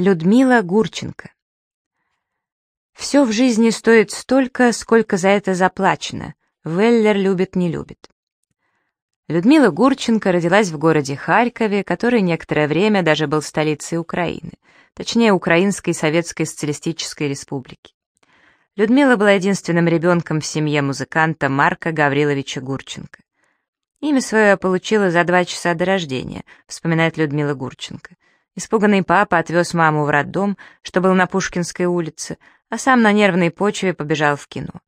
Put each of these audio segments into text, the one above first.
Людмила Гурченко. Все в жизни стоит столько, сколько за это заплачено. Веллер любит, не любит. Людмила Гурченко родилась в городе Харькове, который некоторое время даже был столицей Украины, точнее, Украинской Советской Социалистической Республики. Людмила была единственным ребенком в семье музыканта Марка Гавриловича Гурченко. Имя свое получила за два часа до рождения, вспоминает Людмила Гурченко. Испуганный папа отвез маму в роддом, что был на Пушкинской улице, а сам на нервной почве побежал в кино.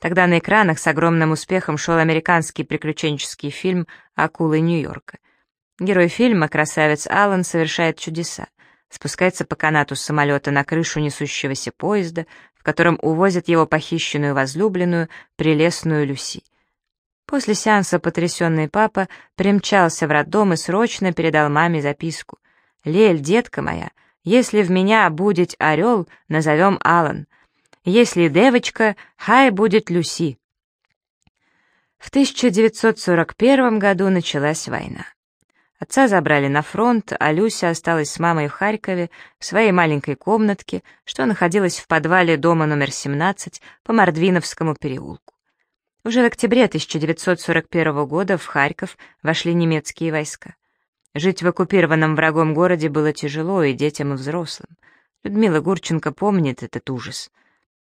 Тогда на экранах с огромным успехом шел американский приключенческий фильм «Акулы Нью-Йорка». Герой фильма, красавец Аллан, совершает чудеса. Спускается по канату самолета на крышу несущегося поезда, в котором увозят его похищенную возлюбленную, прелестную Люси. После сеанса потрясенный папа примчался в роддом и срочно передал маме записку. «Лель, детка моя, если в меня будет орел, назовем Алан. Если девочка, хай будет Люси». В 1941 году началась война. Отца забрали на фронт, а Люся осталась с мамой в Харькове в своей маленькой комнатке, что находилась в подвале дома номер 17 по Мордвиновскому переулку. Уже в октябре 1941 года в Харьков вошли немецкие войска. Жить в оккупированном врагом городе было тяжело и детям, и взрослым. Людмила Гурченко помнит этот ужас.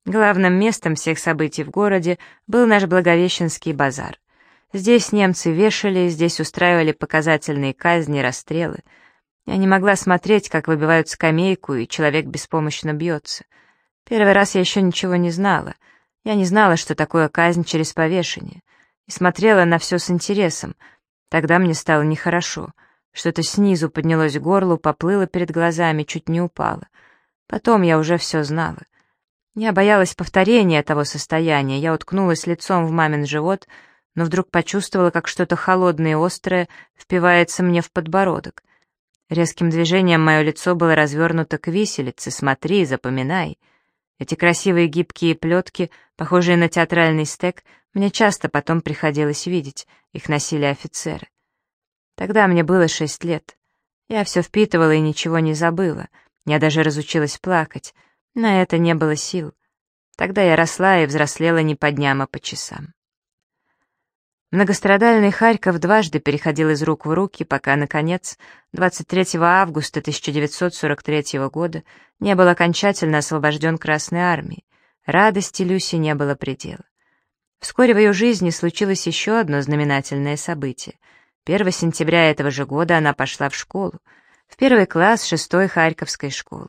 Главным местом всех событий в городе был наш Благовещенский базар. Здесь немцы вешали, здесь устраивали показательные казни, расстрелы. Я не могла смотреть, как выбивают скамейку, и человек беспомощно бьется. Первый раз я еще ничего не знала. Я не знала, что такое казнь через повешение. И смотрела на все с интересом. Тогда мне стало нехорошо. Что-то снизу поднялось к горлу, поплыло перед глазами, чуть не упало. Потом я уже все знала. Я боялась повторения того состояния, я уткнулась лицом в мамин живот, но вдруг почувствовала, как что-то холодное и острое впивается мне в подбородок. Резким движением мое лицо было развернуто к виселице, смотри, запоминай. Эти красивые гибкие плетки, похожие на театральный стек, мне часто потом приходилось видеть, их носили офицеры. Тогда мне было шесть лет. Я все впитывала и ничего не забыла. Я даже разучилась плакать. На это не было сил. Тогда я росла и взрослела не по дням, а по часам. Многострадальный Харьков дважды переходил из рук в руки, пока, наконец, 23 августа 1943 года не был окончательно освобожден Красной Армией. Радости Люси не было предела. Вскоре в ее жизни случилось еще одно знаменательное событие — 1 сентября этого же года она пошла в школу, в первый класс шестой Харьковской школы.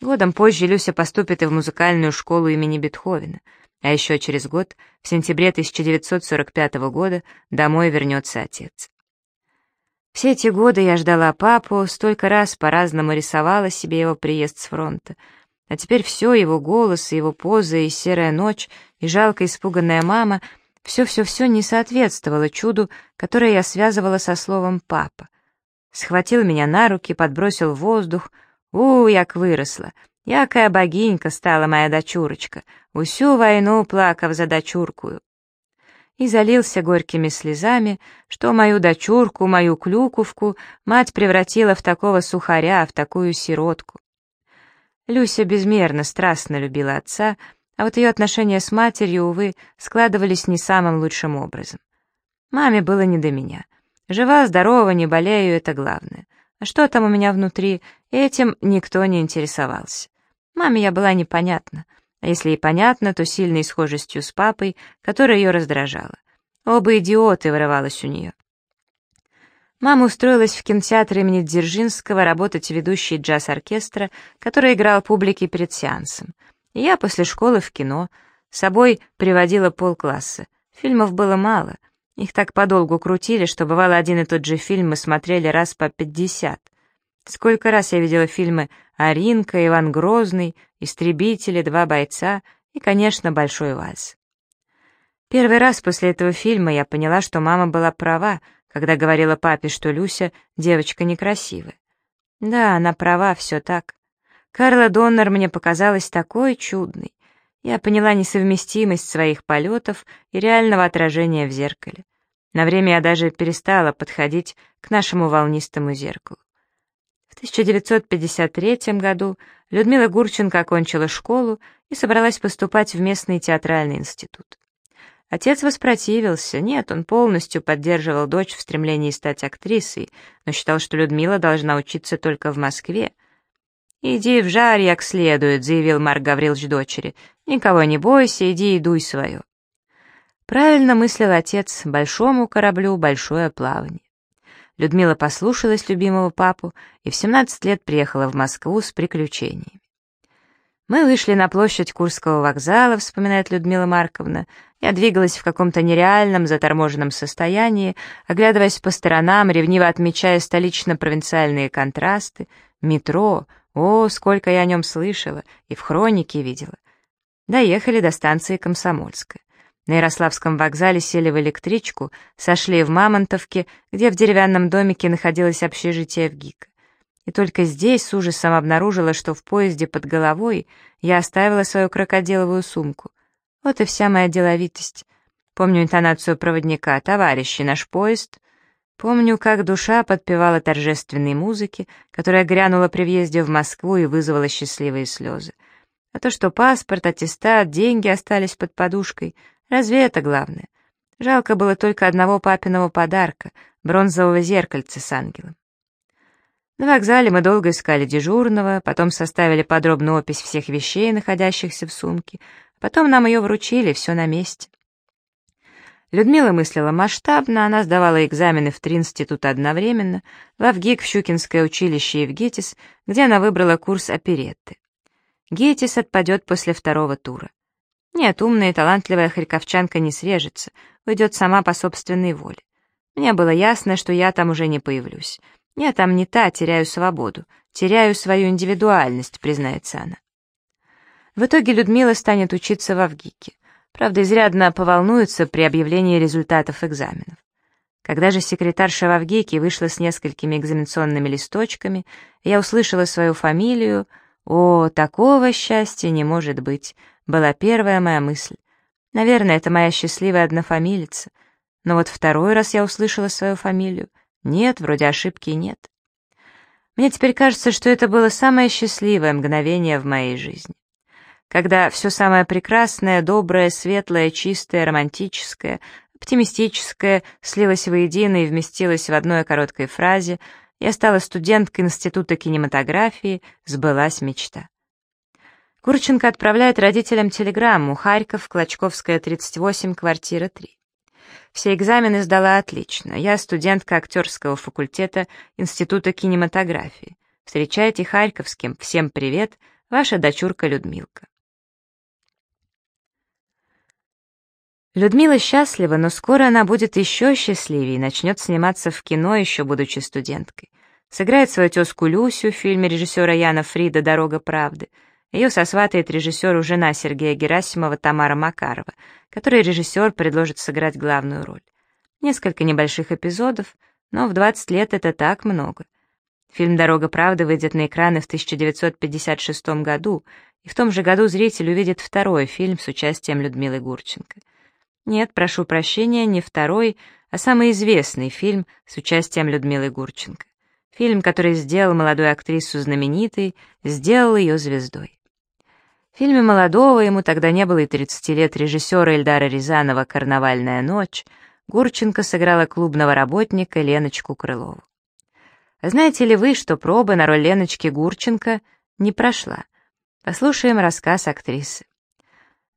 Годом позже Люся поступит и в музыкальную школу имени Бетховена, а еще через год, в сентябре 1945 года, домой вернется отец. Все эти годы я ждала папу, столько раз по-разному рисовала себе его приезд с фронта, а теперь все, его голос, его поза, и серая ночь, и жалко испуганная мама — все-все-все не соответствовало чуду, которое я связывала со словом «папа». Схватил меня на руки, подбросил в воздух. У, як выросла! Якая богинька стала моя дочурочка, усю войну плакав за дочуркую. И залился горькими слезами, что мою дочурку, мою клюковку, мать превратила в такого сухаря, в такую сиротку. Люся безмерно страстно любила отца, а вот ее отношения с матерью, увы, складывались не самым лучшим образом. Маме было не до меня. Жива, здорова, не болею — это главное. А что там у меня внутри, этим никто не интересовался. Маме я была непонятна, а если и понятно, то сильной схожестью с папой, которая ее раздражала. Оба идиоты вырывалось у нее. Мама устроилась в кинотеатр имени Дзержинского работать ведущей джаз-оркестра, который играл публике перед сеансом — я после школы в кино, с собой приводила полкласса. Фильмов было мало, их так подолгу крутили, что бывало один и тот же фильм мы смотрели раз по пятьдесят. Сколько раз я видела фильмы «Аринка», «Иван Грозный», «Истребители», «Два бойца» и, конечно, «Большой вальс». Первый раз после этого фильма я поняла, что мама была права, когда говорила папе, что Люся девочка некрасивая. Да, она права, все так. Карла Доннер мне показалась такой чудной. Я поняла несовместимость своих полетов и реального отражения в зеркале. На время я даже перестала подходить к нашему волнистому зеркалу. В 1953 году Людмила Гурченко окончила школу и собралась поступать в местный театральный институт. Отец воспротивился. Нет, он полностью поддерживал дочь в стремлении стать актрисой, но считал, что Людмила должна учиться только в Москве. «Иди в жар, як следует», — заявил Марк Гаврилович дочери. «Никого не бойся, иди и дуй свое». Правильно мыслил отец, большому кораблю большое плавание. Людмила послушалась любимого папу и в 17 лет приехала в Москву с приключениями. Мы вышли на площадь Курского вокзала, вспоминает Людмила Марковна. Я двигалась в каком-то нереальном, заторможенном состоянии, оглядываясь по сторонам, ревниво отмечая столично-провинциальные контрасты. Метро, о, сколько я о нем слышала, и в хронике видела. Доехали до станции Комсомольская. На Ярославском вокзале сели в электричку, сошли в Мамонтовке, где в деревянном домике находилось общежитие в ГИК. И только здесь с ужасом обнаружила, что в поезде под головой я оставила свою крокодиловую сумку. Вот и вся моя деловитость. Помню интонацию проводника «Товарищи, наш поезд». Помню, как душа подпевала торжественной музыке, которая грянула при въезде в Москву и вызвала счастливые слезы. А то, что паспорт, аттестат, деньги остались под подушкой, разве это главное? Жалко было только одного папиного подарка — бронзового зеркальца с ангелом. На вокзале мы долго искали дежурного, потом составили подробную опись всех вещей, находящихся в сумке, потом нам ее вручили, все на месте. Людмила мыслила масштабно, она сдавала экзамены в три института одновременно, в Авгик, в Щукинское училище и в ГИТИС, где она выбрала курс оперетты. ГИТИС отпадет после второго тура. Нет, умная и талантливая харьковчанка не срежется, уйдет сама по собственной воле. Мне было ясно, что я там уже не появлюсь. Я там не та, теряю свободу, теряю свою индивидуальность, признается она. В итоге Людмила станет учиться в Авгике. Правда, изрядно поволнуется при объявлении результатов экзаменов. Когда же секретарша в Авгике вышла с несколькими экзаменационными листочками, я услышала свою фамилию. «О, такого счастья не может быть», — была первая моя мысль. Наверное, это моя счастливая однофамилица. Но вот второй раз я услышала свою фамилию. Нет, вроде ошибки нет. Мне теперь кажется, что это было самое счастливое мгновение в моей жизни. Когда все самое прекрасное, доброе, светлое, чистое, романтическое, оптимистическое слилось воедино и вместилось в одной короткой фразе, я стала студенткой Института кинематографии, сбылась мечта. Курченко отправляет родителям телеграмму «Харьков, Клочковская, 38, квартира 3». Все экзамены сдала отлично. Я студентка актерского факультета Института кинематографии. Встречайте Харьковским. Всем привет. Ваша дочурка Людмилка. Людмила счастлива, но скоро она будет еще счастливее и начнет сниматься в кино, еще будучи студенткой. Сыграет свою тезку Люсю в фильме режиссера Яна Фрида «Дорога правды», ее сосватает режиссеру жена Сергея Герасимова Тамара Макарова, которой режиссер предложит сыграть главную роль. Несколько небольших эпизодов, но в 20 лет это так много. Фильм «Дорога правды» выйдет на экраны в 1956 году, и в том же году зритель увидит второй фильм с участием Людмилы Гурченко. Нет, прошу прощения, не второй, а самый известный фильм с участием Людмилы Гурченко. Фильм, который сделал молодую актрису знаменитой, сделал ее звездой. В фильме молодого, ему тогда не было и 30 лет, режиссера Эльдара Рязанова «Карнавальная ночь», Гурченко сыграла клубного работника Леночку Крылову. Знаете ли вы, что проба на роль Леночки Гурченко не прошла? Послушаем рассказ актрисы.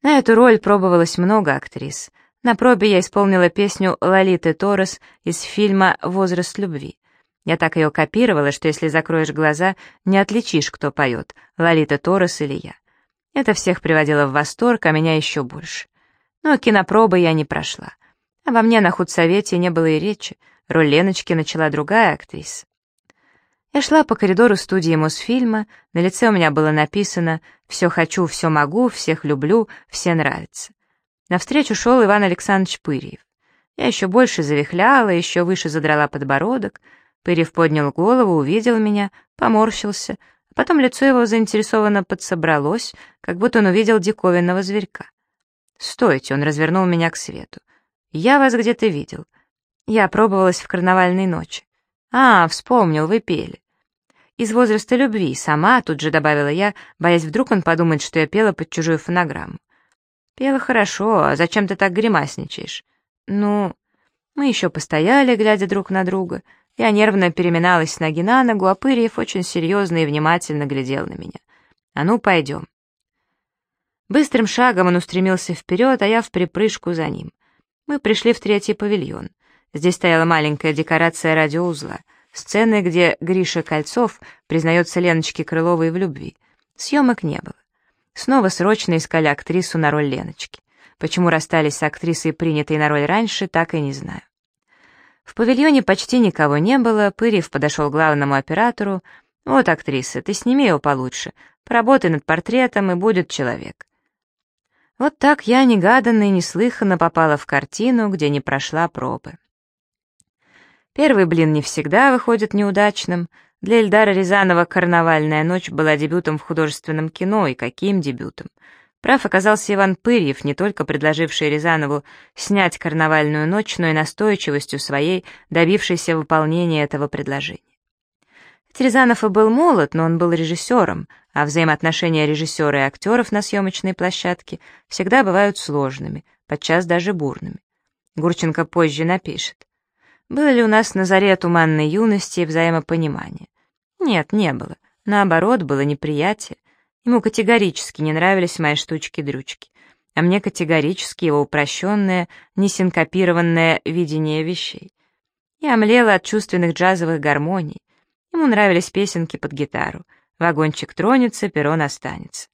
На эту роль пробовалось много актрис. На пробе я исполнила песню Лолиты Торрес из фильма «Возраст любви». Я так ее копировала, что если закроешь глаза, не отличишь, кто поет, Лолита Торрес или я. Это всех приводило в восторг, а меня еще больше. Но кинопробы я не прошла. Обо мне на худсовете не было и речи, роль Леночки начала другая актриса. Я шла по коридору студии Мосфильма, на лице у меня было написано «Все хочу, все могу, всех люблю, все нравятся». Навстречу шел Иван Александрович Пырьев. Я еще больше завихляла, еще выше задрала подбородок. Пырьев поднял голову, увидел меня, поморщился — Потом лицо его заинтересованно подсобралось, как будто он увидел диковинного зверька. «Стойте!» — он развернул меня к свету. «Я вас где-то видел. Я пробовалась в карнавальной ночи. А, вспомнил, вы пели. Из возраста любви, сама, тут же добавила я, боясь вдруг он подумает, что я пела под чужую фонограмму. Пела хорошо, а зачем ты так гримасничаешь? Ну, мы еще постояли, глядя друг на друга. Я нервно переминалась с ноги на ногу, а Пырьев очень серьезно и внимательно глядел на меня. «А ну, пойдем». Быстрым шагом он устремился вперед, а я в припрыжку за ним. Мы пришли в третий павильон. Здесь стояла маленькая декорация радиоузла, сцены, где Гриша Кольцов признается Леночке Крыловой в любви. Съемок не было. Снова срочно искали актрису на роль Леночки. Почему расстались с актрисой, принятой на роль раньше, так и не знаю. В павильоне почти никого не было, Пырьев подошел к главному оператору. «Вот, актриса, ты сними его получше, поработай над портретом, и будет человек». Вот так я негаданно и неслыханно попала в картину, где не прошла пробы. Первый блин не всегда выходит неудачным. Для Эльдара Рязанова «Карнавальная ночь» была дебютом в художественном кино, и каким дебютом. Прав оказался Иван Пырьев, не только предложивший Рязанову снять «Карнавальную ночь», но и настойчивостью своей, добившийся выполнения этого предложения. Рязанов и был молод, но он был режиссером, а взаимоотношения режиссера и актеров на съемочной площадке всегда бывают сложными, подчас даже бурными. Гурченко позже напишет. Было ли у нас на заре туманной юности и взаимопонимания? Нет, не было. Наоборот, было неприятие. Ему категорически не нравились мои штучки-дрючки, а мне категорически его упрощенное, несинкопированное видение вещей. Я омлела от чувственных джазовых гармоний. Ему нравились песенки под гитару. Вагончик тронется, перрон останется.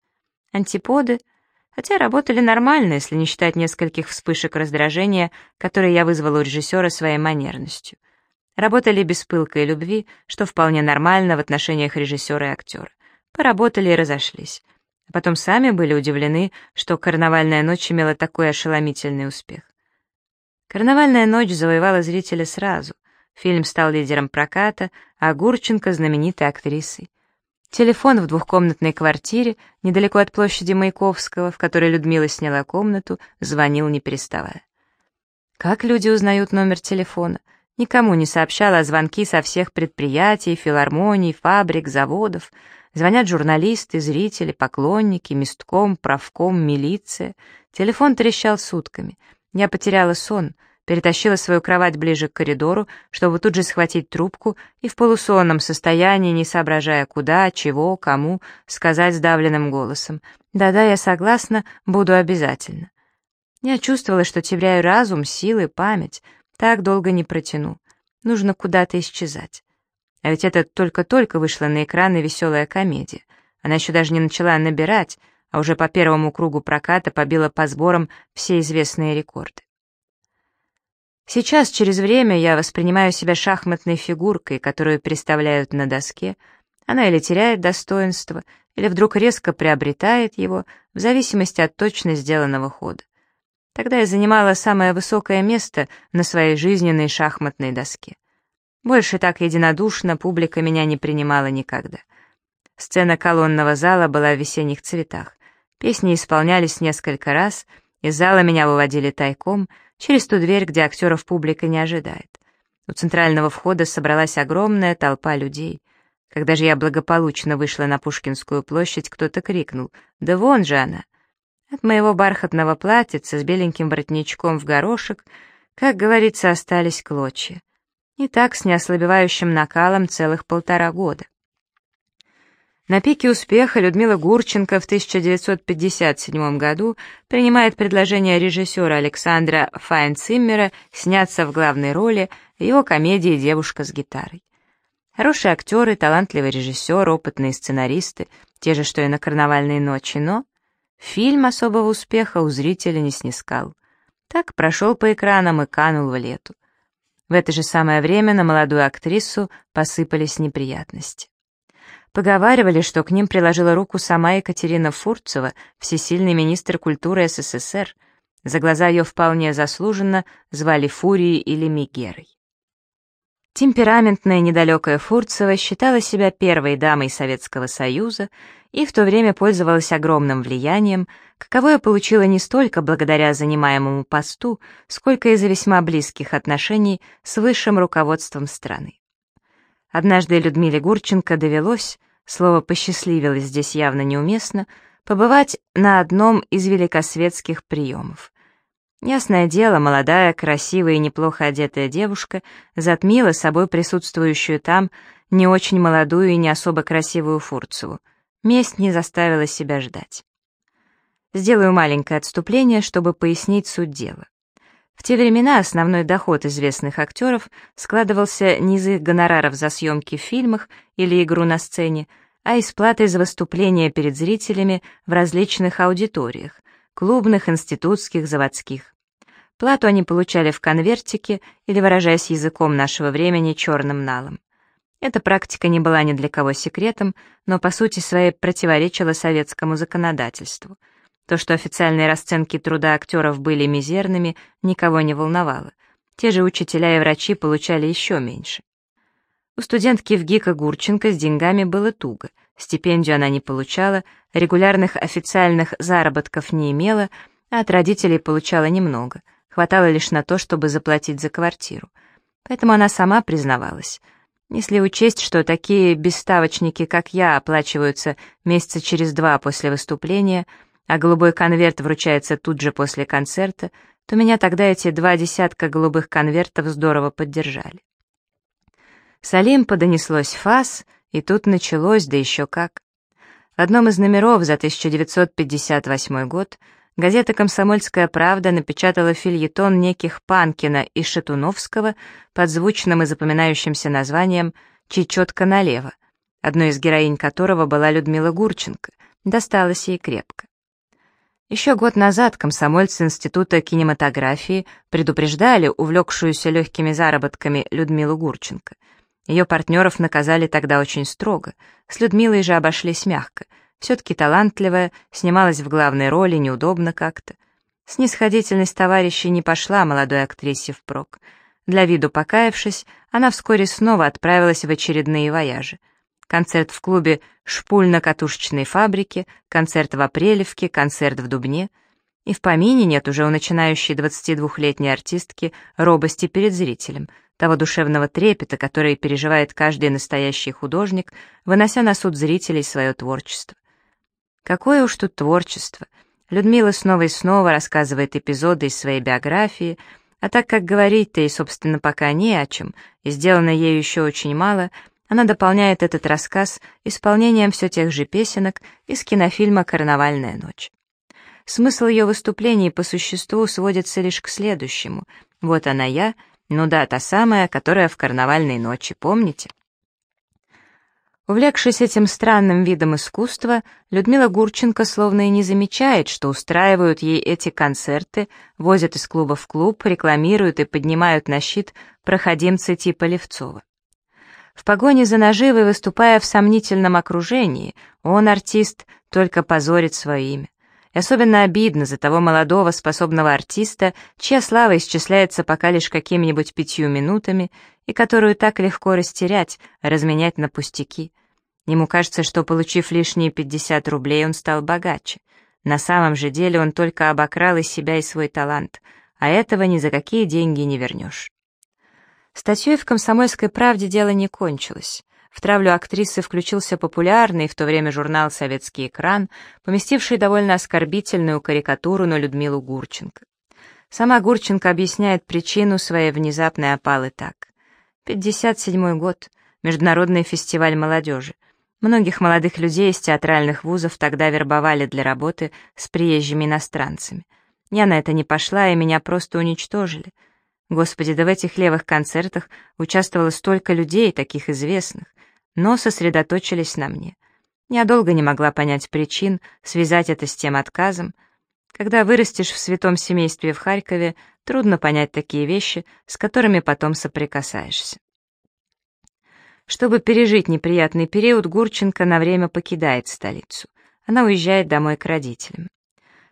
Антиподы — хотя работали нормально, если не считать нескольких вспышек раздражения, которые я вызвала у режиссера своей манерностью. Работали без пылкой любви, что вполне нормально в отношениях режиссера и актера. Поработали и разошлись. А потом сами были удивлены, что «Карнавальная ночь» имела такой ошеломительный успех. «Карнавальная ночь» завоевала зрителя сразу. Фильм стал лидером проката, а Гурченко — знаменитой актрисой. Телефон в двухкомнатной квартире, недалеко от площади Маяковского, в которой Людмила сняла комнату, звонил не переставая. Как люди узнают номер телефона? Никому не сообщала о звонки со всех предприятий, филармоний, фабрик, заводов. Звонят журналисты, зрители, поклонники, местком, правком, милиция. Телефон трещал сутками. Я потеряла сон — перетащила свою кровать ближе к коридору, чтобы тут же схватить трубку и в полусонном состоянии, не соображая куда, чего, кому, сказать сдавленным голосом «Да-да, я согласна, буду обязательно». Я чувствовала, что теряю разум, силы, память, так долго не протяну. Нужно куда-то исчезать. А ведь это только-только вышла на экраны веселая комедия. Она еще даже не начала набирать, а уже по первому кругу проката побила по сборам все известные рекорды. Сейчас, через время, я воспринимаю себя шахматной фигуркой, которую представляют на доске. Она или теряет достоинство, или вдруг резко приобретает его, в зависимости от точно сделанного хода. Тогда я занимала самое высокое место на своей жизненной шахматной доске. Больше так единодушно публика меня не принимала никогда. Сцена колонного зала была в весенних цветах. Песни исполнялись несколько раз, из зала меня выводили тайком — через ту дверь, где актеров публика не ожидает. У центрального входа собралась огромная толпа людей. Когда же я благополучно вышла на Пушкинскую площадь, кто-то крикнул «Да вон же она!». От моего бархатного платьица с беленьким воротничком в горошек, как говорится, остались клочья. И так с неослабевающим накалом целых полтора года. На пике успеха Людмила Гурченко в 1957 году принимает предложение режиссера Александра Файнциммера сняться в главной роли в его комедии «Девушка с гитарой». Хорошие актеры, талантливый режиссер, опытные сценаристы, те же, что и на «Карнавальной ночи», но фильм особого успеха у зрителя не снискал. Так прошел по экранам и канул в лету. В это же самое время на молодую актрису посыпались неприятности. Поговаривали, что к ним приложила руку сама Екатерина Фурцева, всесильный министр культуры СССР. За глаза ее вполне заслуженно звали Фурией или Мигерой. Темпераментная недалекая Фурцева считала себя первой дамой Советского Союза и в то время пользовалась огромным влиянием, каковое получила не столько благодаря занимаемому посту, сколько из-за весьма близких отношений с высшим руководством страны. Однажды Людмиле Гурченко довелось, слово «посчастливилось» здесь явно неуместно, побывать на одном из великосветских приемов. Ясное дело, молодая, красивая и неплохо одетая девушка затмила собой присутствующую там не очень молодую и не особо красивую Фурцеву. Месть не заставила себя ждать. Сделаю маленькое отступление, чтобы пояснить суть дела. В те времена основной доход известных актеров складывался не из их гонораров за съемки в фильмах или игру на сцене, а из платы за выступления перед зрителями в различных аудиториях, клубных, институтских, заводских. Плату они получали в конвертике или, выражаясь языком нашего времени, черным налом. Эта практика не была ни для кого секретом, но по сути своей противоречила советскому законодательству. То, что официальные расценки труда актеров были мизерными, никого не волновало. Те же учителя и врачи получали еще меньше. У студентки в ГИКа Гурченко с деньгами было туго. Стипендию она не получала, регулярных официальных заработков не имела, а от родителей получала немного, хватало лишь на то, чтобы заплатить за квартиру. Поэтому она сама признавалась. Если учесть, что такие бесставочники, как я, оплачиваются месяца через два после выступления, а голубой конверт вручается тут же после концерта, то меня тогда эти два десятка голубых конвертов здорово поддержали. С Олимпа донеслось фас — и тут началось, да еще как. В одном из номеров за 1958 год газета «Комсомольская правда» напечатала фильетон неких Панкина и Шатуновского под звучным и запоминающимся названием «Чечетка налево», одной из героинь которого была Людмила Гурченко, досталась ей крепко. Еще год назад комсомольцы Института кинематографии предупреждали увлекшуюся легкими заработками Людмилу Гурченко — ее партнеров наказали тогда очень строго, с Людмилой же обошлись мягко. Все-таки талантливая, снималась в главной роли, неудобно как-то. Снисходительность товарищей не пошла молодой актрисе впрок. Для виду покаявшись, она вскоре снова отправилась в очередные вояжи. Концерт в клубе «Шпульно-катушечной фабрики», концерт в Апрелевке, концерт в Дубне. И в помине нет уже у начинающей 22-летней артистки робости перед зрителем — того душевного трепета, который переживает каждый настоящий художник, вынося на суд зрителей свое творчество. Какое уж тут творчество! Людмила снова и снова рассказывает эпизоды из своей биографии, а так как говорить-то и, собственно, пока не о чем, и сделано ею еще очень мало, она дополняет этот рассказ исполнением все тех же песенок из кинофильма «Карнавальная ночь». Смысл ее выступлений по существу сводится лишь к следующему. Вот она я — ну да, та самая, которая в карнавальной ночи, помните? Увлекшись этим странным видом искусства, Людмила Гурченко словно и не замечает, что устраивают ей эти концерты, возят из клуба в клуб, рекламируют и поднимают на щит проходимцы типа Левцова. В погоне за наживой, выступая в сомнительном окружении, он, артист, только позорит свое имя. И особенно обидно за того молодого способного артиста, чья слава исчисляется пока лишь какими-нибудь пятью минутами и которую так легко растерять, разменять на пустяки. Ему кажется, что, получив лишние 50 рублей, он стал богаче. На самом же деле он только обокрал из себя и свой талант, а этого ни за какие деньги не вернешь. Статьей в «Комсомольской правде» дело не кончилось. В травлю актрисы включился популярный в то время журнал «Советский экран», поместивший довольно оскорбительную карикатуру на Людмилу Гурченко. Сама Гурченко объясняет причину своей внезапной опалы так. 57 год, Международный фестиваль молодежи. Многих молодых людей из театральных вузов тогда вербовали для работы с приезжими иностранцами. Я на это не пошла, и меня просто уничтожили. Господи, да в этих левых концертах участвовало столько людей, таких известных но сосредоточились на мне. Я долго не могла понять причин, связать это с тем отказом. Когда вырастешь в святом семействе в Харькове, трудно понять такие вещи, с которыми потом соприкасаешься. Чтобы пережить неприятный период, Гурченко на время покидает столицу. Она уезжает домой к родителям.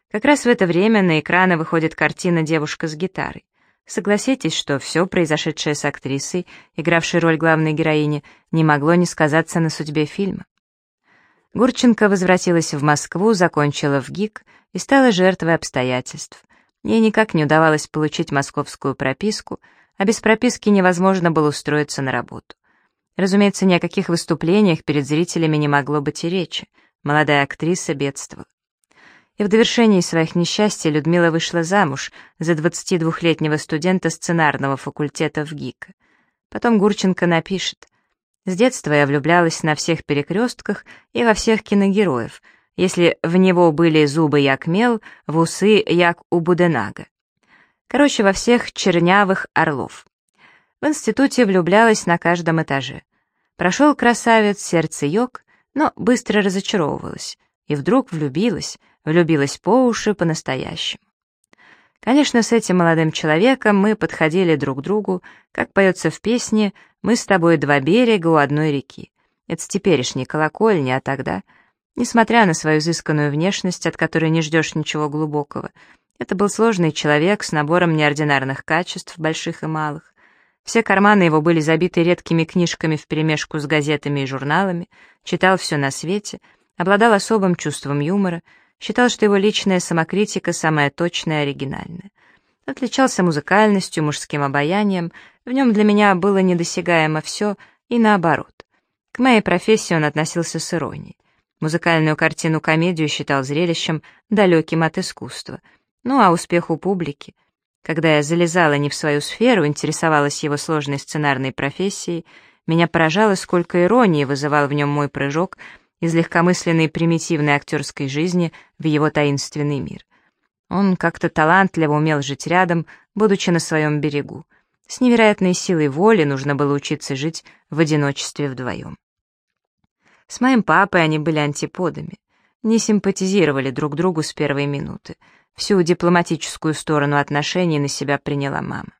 Как раз в это время на экраны выходит картина «Девушка с гитарой». Согласитесь, что все произошедшее с актрисой, игравшей роль главной героини, не могло не сказаться на судьбе фильма. Гурченко возвратилась в Москву, закончила в ГИК и стала жертвой обстоятельств. Ей никак не удавалось получить московскую прописку, а без прописки невозможно было устроиться на работу. Разумеется, ни о каких выступлениях перед зрителями не могло быть и речи. Молодая актриса бедствовала. И в довершении своих несчастий Людмила вышла замуж за 22-летнего студента сценарного факультета в ГИК. Потом Гурченко напишет. «С детства я влюблялась на всех перекрестках и во всех киногероев, если в него были зубы як мел, в усы як у Буденага. Короче, во всех чернявых орлов. В институте влюблялась на каждом этаже. Прошел красавец, сердце йог, но быстро разочаровывалась. И вдруг влюбилась, влюбилась по уши по-настоящему. Конечно, с этим молодым человеком мы подходили друг к другу, как поется в песне «Мы с тобой два берега у одной реки». Это с теперешней колокольни, а тогда, несмотря на свою изысканную внешность, от которой не ждешь ничего глубокого, это был сложный человек с набором неординарных качеств, больших и малых. Все карманы его были забиты редкими книжками вперемешку с газетами и журналами, читал все на свете, обладал особым чувством юмора, считал, что его личная самокритика самая точная и оригинальная. Отличался музыкальностью, мужским обаянием, в нем для меня было недосягаемо все, и наоборот. К моей профессии он относился с иронией. Музыкальную картину-комедию считал зрелищем, далеким от искусства. Ну а успеху публики. Когда я залезала не в свою сферу, интересовалась его сложной сценарной профессией, меня поражало, сколько иронии вызывал в нем мой прыжок — из легкомысленной примитивной актерской жизни в его таинственный мир. Он как-то талантливо умел жить рядом, будучи на своем берегу. С невероятной силой воли нужно было учиться жить в одиночестве вдвоем. С моим папой они были антиподами, не симпатизировали друг другу с первой минуты. Всю дипломатическую сторону отношений на себя приняла мама.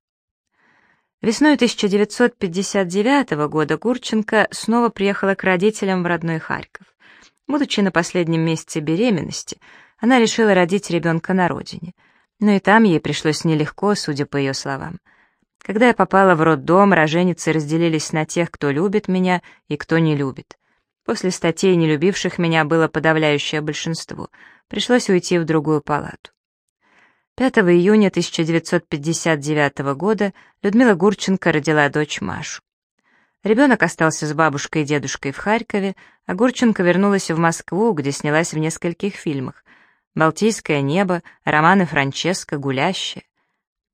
Весной 1959 года Гурченко снова приехала к родителям в родной Харьков. Будучи на последнем месяце беременности, она решила родить ребенка на родине. Но и там ей пришлось нелегко, судя по ее словам. Когда я попала в роддом, роженицы разделились на тех, кто любит меня и кто не любит. После статей, не любивших меня, было подавляющее большинство. Пришлось уйти в другую палату. 5 июня 1959 года Людмила Гурченко родила дочь Машу. Ребенок остался с бабушкой и дедушкой в Харькове, а Гурченко вернулась в Москву, где снялась в нескольких фильмах «Балтийское небо», романы Франческо, «Гулящая».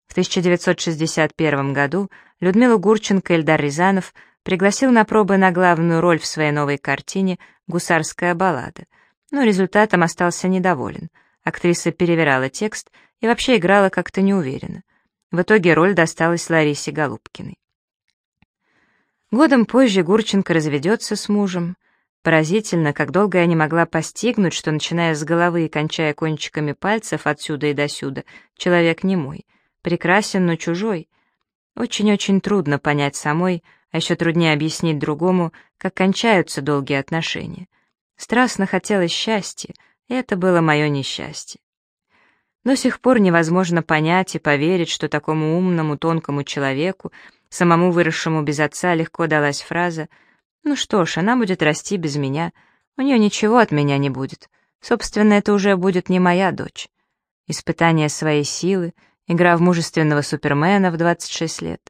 В 1961 году Людмилу Гурченко Эльдар Рязанов пригласил на пробы на главную роль в своей новой картине «Гусарская баллада», но результатом остался недоволен. Актриса перевирала текст и вообще играла как-то неуверенно. В итоге роль досталась Ларисе Голубкиной. Годом позже Гурченко разведется с мужем. Поразительно, как долго я не могла постигнуть, что, начиная с головы и кончая кончиками пальцев отсюда и досюда, человек не мой, прекрасен, но чужой. Очень-очень трудно понять самой, а еще труднее объяснить другому, как кончаются долгие отношения. Страстно хотелось счастья, это было мое несчастье. До сих пор невозможно понять и поверить, что такому умному, тонкому человеку, самому выросшему без отца, легко далась фраза «Ну что ж, она будет расти без меня, у нее ничего от меня не будет. Собственно, это уже будет не моя дочь». Испытание своей силы, игра в мужественного супермена в 26 лет.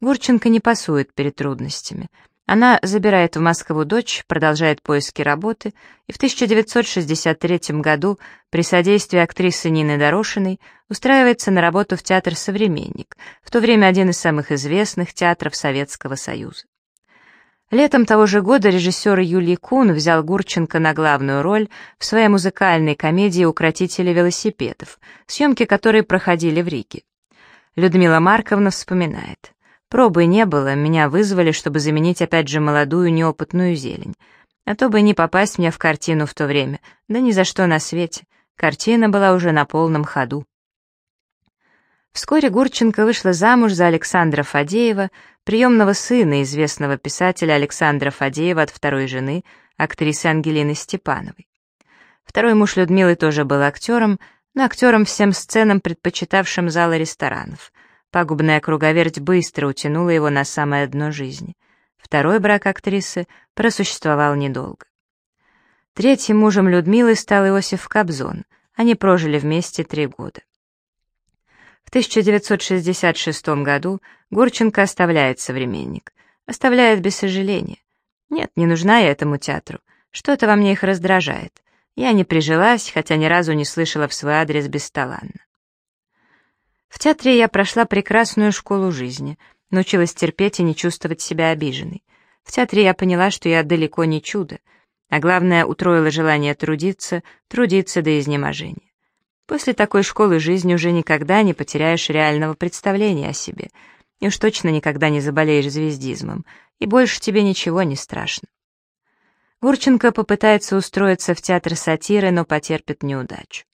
Гурченко не пасует перед трудностями — она забирает в Москву дочь, продолжает поиски работы, и в 1963 году при содействии актрисы Нины Дорошиной устраивается на работу в театр «Современник», в то время один из самых известных театров Советского Союза. Летом того же года режиссер Юлий Кун взял Гурченко на главную роль в своей музыкальной комедии «Укротители велосипедов», съемки которой проходили в Риге. Людмила Марковна вспоминает. Пробы не было, меня вызвали, чтобы заменить опять же молодую неопытную зелень. А то бы не попасть мне в картину в то время, да ни за что на свете. Картина была уже на полном ходу. Вскоре Гурченко вышла замуж за Александра Фадеева, приемного сына известного писателя Александра Фадеева от второй жены, актрисы Ангелины Степановой. Второй муж Людмилы тоже был актером, но актером всем сценам, предпочитавшим залы ресторанов. Пагубная круговерть быстро утянула его на самое дно жизни. Второй брак актрисы просуществовал недолго. Третьим мужем Людмилы стал Иосиф Кобзон. Они прожили вместе три года. В 1966 году Гурченко оставляет «Современник». Оставляет без сожаления. Нет, не нужна я этому театру. Что-то во мне их раздражает. Я не прижилась, хотя ни разу не слышала в свой адрес бесталанно. В театре я прошла прекрасную школу жизни, научилась терпеть и не чувствовать себя обиженной. В театре я поняла, что я далеко не чудо, а главное, утроила желание трудиться, трудиться до изнеможения. После такой школы жизни уже никогда не потеряешь реального представления о себе, и уж точно никогда не заболеешь звездизмом, и больше тебе ничего не страшно. Гурченко попытается устроиться в театр сатиры, но потерпит неудачу.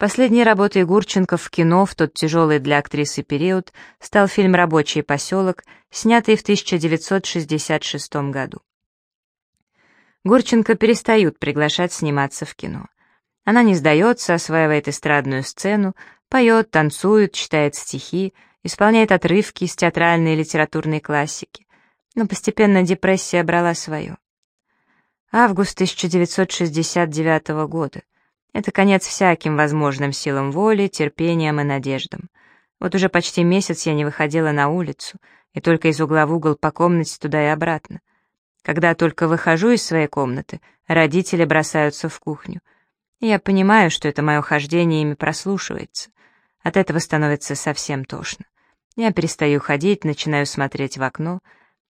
Последней работой Гурченко в кино в тот тяжелый для актрисы период стал фильм «Рабочий поселок», снятый в 1966 году. Гурченко перестают приглашать сниматься в кино. Она не сдается, осваивает эстрадную сцену, поет, танцует, читает стихи, исполняет отрывки из театральной и литературной классики. Но постепенно депрессия брала свое. Август 1969 года. Это конец всяким возможным силам воли, терпением и надеждам. Вот уже почти месяц я не выходила на улицу, и только из угла в угол по комнате туда и обратно. Когда только выхожу из своей комнаты, родители бросаются в кухню. Я понимаю, что это мое хождение ими прослушивается. От этого становится совсем тошно. Я перестаю ходить, начинаю смотреть в окно.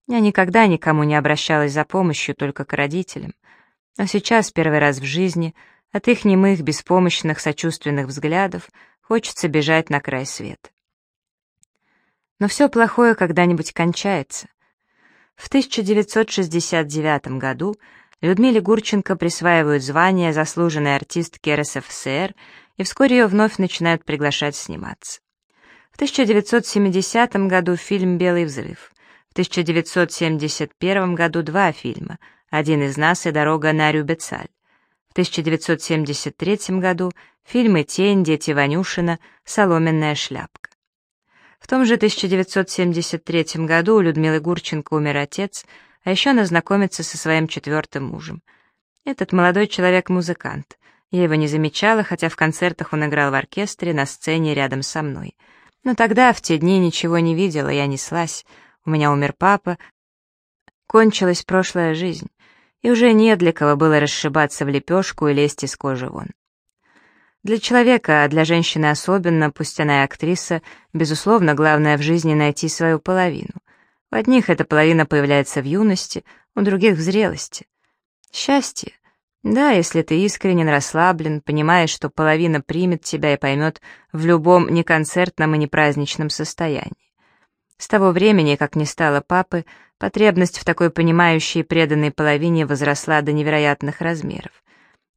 Я никогда никому не обращалась за помощью, только к родителям. Но сейчас, первый раз в жизни, от их немых, беспомощных, сочувственных взглядов хочется бежать на край света. Но все плохое когда-нибудь кончается. В 1969 году Людмиле Гурченко присваивают звание заслуженной артистки РСФСР и вскоре ее вновь начинают приглашать сниматься. В 1970 году фильм «Белый взрыв», в 1971 году два фильма «Один из нас» и «Дорога на Рюбецаль», 1973 году фильмы «Тень», «Дети Ванюшина», «Соломенная шляпка». В том же 1973 году у Людмилы Гурченко умер отец, а еще она знакомится со своим четвертым мужем. Этот молодой человек-музыкант. Я его не замечала, хотя в концертах он играл в оркестре на сцене рядом со мной. Но тогда, в те дни, ничего не видела, я неслась. У меня умер папа. Кончилась прошлая жизнь и уже не для кого было расшибаться в лепешку и лезть из кожи вон. Для человека, а для женщины особенно, пусть она и актриса, безусловно, главное в жизни найти свою половину. У одних эта половина появляется в юности, у других в зрелости. Счастье. Да, если ты искренен, расслаблен, понимаешь, что половина примет тебя и поймет в любом неконцертном и непраздничном состоянии. С того времени, как не стало папы, потребность в такой понимающей и преданной половине возросла до невероятных размеров.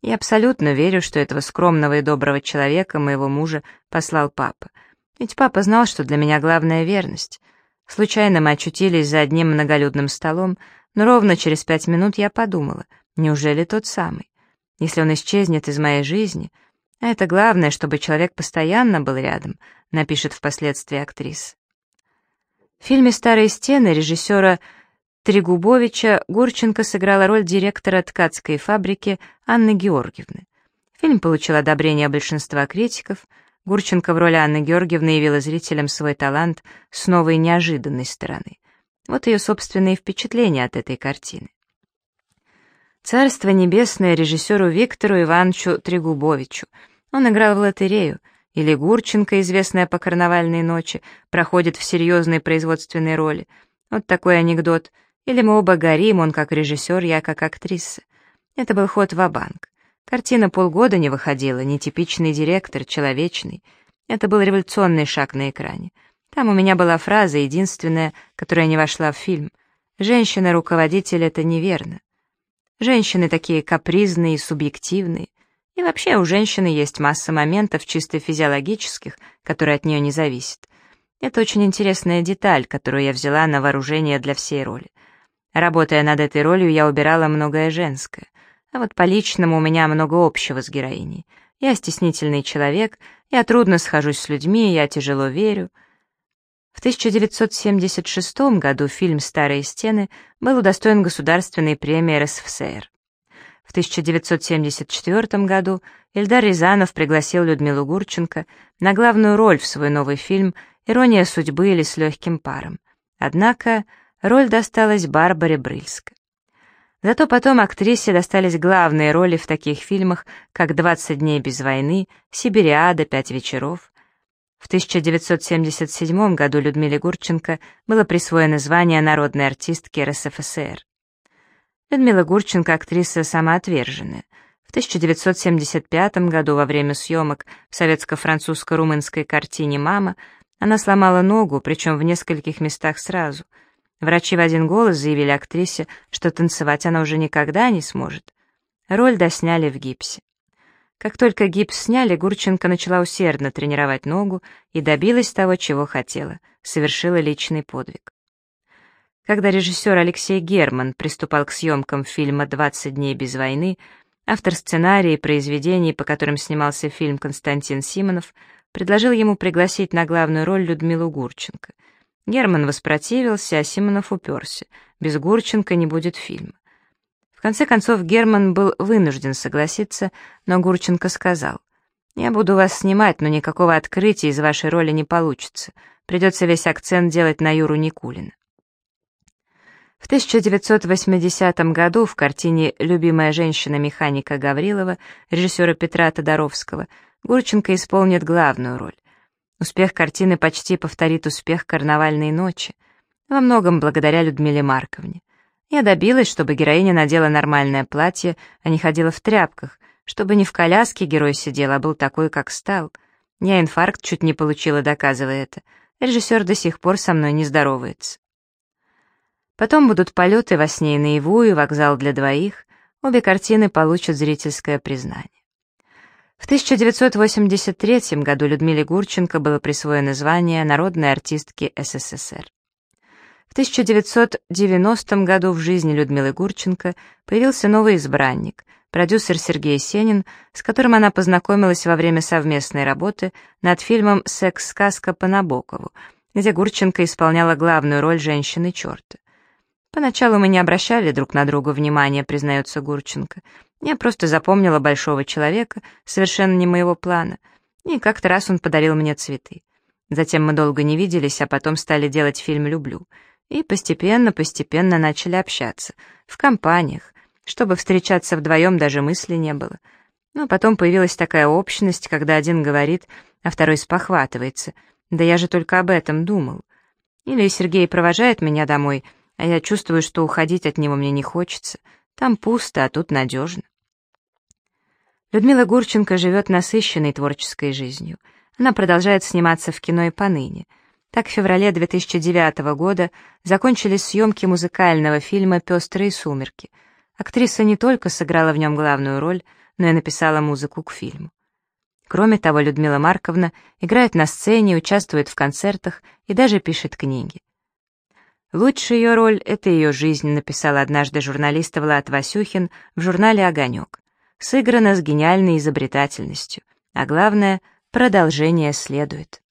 Я абсолютно верю, что этого скромного и доброго человека, моего мужа, послал папа. Ведь папа знал, что для меня главная верность. Случайно мы очутились за одним многолюдным столом, но ровно через пять минут я подумала, неужели тот самый? Если он исчезнет из моей жизни, а это главное, чтобы человек постоянно был рядом, напишет впоследствии актриса. В фильме «Старые стены» режиссера Трегубовича Гурченко сыграла роль директора ткацкой фабрики Анны Георгиевны. Фильм получил одобрение большинства критиков. Гурченко в роли Анны Георгиевны явила зрителям свой талант с новой неожиданной стороны. Вот ее собственные впечатления от этой картины. Царство небесное режиссеру Виктору Ивановичу Трегубовичу. Он играл в лотерею — или Гурченко, известная по «Карнавальной ночи», проходит в серьезной производственной роли. Вот такой анекдот. Или мы оба горим, он как режиссер, я как актриса. Это был ход в банк Картина полгода не выходила, нетипичный директор, человечный. Это был революционный шаг на экране. Там у меня была фраза, единственная, которая не вошла в фильм. «Женщина-руководитель — это неверно». Женщины такие капризные и субъективные. И вообще у женщины есть масса моментов чисто физиологических, которые от нее не зависят. Это очень интересная деталь, которую я взяла на вооружение для всей роли. Работая над этой ролью, я убирала многое женское. А вот по личному у меня много общего с героиней. Я стеснительный человек, я трудно схожусь с людьми, я тяжело верю. В 1976 году фильм «Старые стены» был удостоен государственной премии РСФСР. В 1974 году Эльдар Рязанов пригласил Людмилу Гурченко на главную роль в свой новый фильм «Ирония судьбы» или «С легким паром». Однако роль досталась Барбаре Брыльско. Зато потом актрисе достались главные роли в таких фильмах, как «20 дней без войны», «Сибириада», «Пять вечеров». В 1977 году Людмиле Гурченко было присвоено звание народной артистки РСФСР. Людмила Гурченко — актриса самоотверженная. В 1975 году во время съемок в советско-французско-румынской картине «Мама» она сломала ногу, причем в нескольких местах сразу. Врачи в один голос заявили актрисе, что танцевать она уже никогда не сможет. Роль досняли в гипсе. Как только гипс сняли, Гурченко начала усердно тренировать ногу и добилась того, чего хотела, совершила личный подвиг. Когда режиссер Алексей Герман приступал к съемкам фильма «20 дней без войны», Автор сценария и произведений, по которым снимался фильм Константин Симонов, предложил ему пригласить на главную роль Людмилу Гурченко. Герман воспротивился, а Симонов уперся. Без Гурченко не будет фильма. В конце концов, Герман был вынужден согласиться, но Гурченко сказал, «Я буду вас снимать, но никакого открытия из вашей роли не получится. Придется весь акцент делать на Юру Никулина». В 1980 году в картине «Любимая женщина механика Гаврилова» режиссера Петра Тодоровского Гурченко исполнит главную роль. Успех картины почти повторит успех «Карнавальной ночи», во многом благодаря Людмиле Марковне. Я добилась, чтобы героиня надела нормальное платье, а не ходила в тряпках, чтобы не в коляске герой сидел, а был такой, как стал. Я инфаркт чуть не получила, доказывая это. Режиссер до сих пор со мной не здоровается. Потом будут полеты во сне и наяву, и вокзал для двоих. Обе картины получат зрительское признание. В 1983 году Людмиле Гурченко было присвоено звание народной артистки СССР. В 1990 году в жизни Людмилы Гурченко появился новый избранник, продюсер Сергей Сенин, с которым она познакомилась во время совместной работы над фильмом «Секс-сказка по Набокову», где Гурченко исполняла главную роль женщины-черта. Поначалу мы не обращали друг на друга внимания, признается Гурченко. Я просто запомнила большого человека, совершенно не моего плана. И как-то раз он подарил мне цветы. Затем мы долго не виделись, а потом стали делать фильм «Люблю». И постепенно, постепенно начали общаться. В компаниях. Чтобы встречаться вдвоем, даже мысли не было. Но потом появилась такая общность, когда один говорит, а второй спохватывается. Да я же только об этом думал. Или Сергей провожает меня домой — а я чувствую, что уходить от него мне не хочется. Там пусто, а тут надежно. Людмила Гурченко живет насыщенной творческой жизнью. Она продолжает сниматься в кино и поныне. Так, в феврале 2009 года закончились съемки музыкального фильма «Пестрые сумерки». Актриса не только сыграла в нем главную роль, но и написала музыку к фильму. Кроме того, Людмила Марковна играет на сцене, участвует в концертах и даже пишет книги. Лучшая ее роль — это ее жизнь, написал однажды журналист Влад Васюхин в журнале «Огонек». Сыграна с гениальной изобретательностью, а главное — продолжение следует.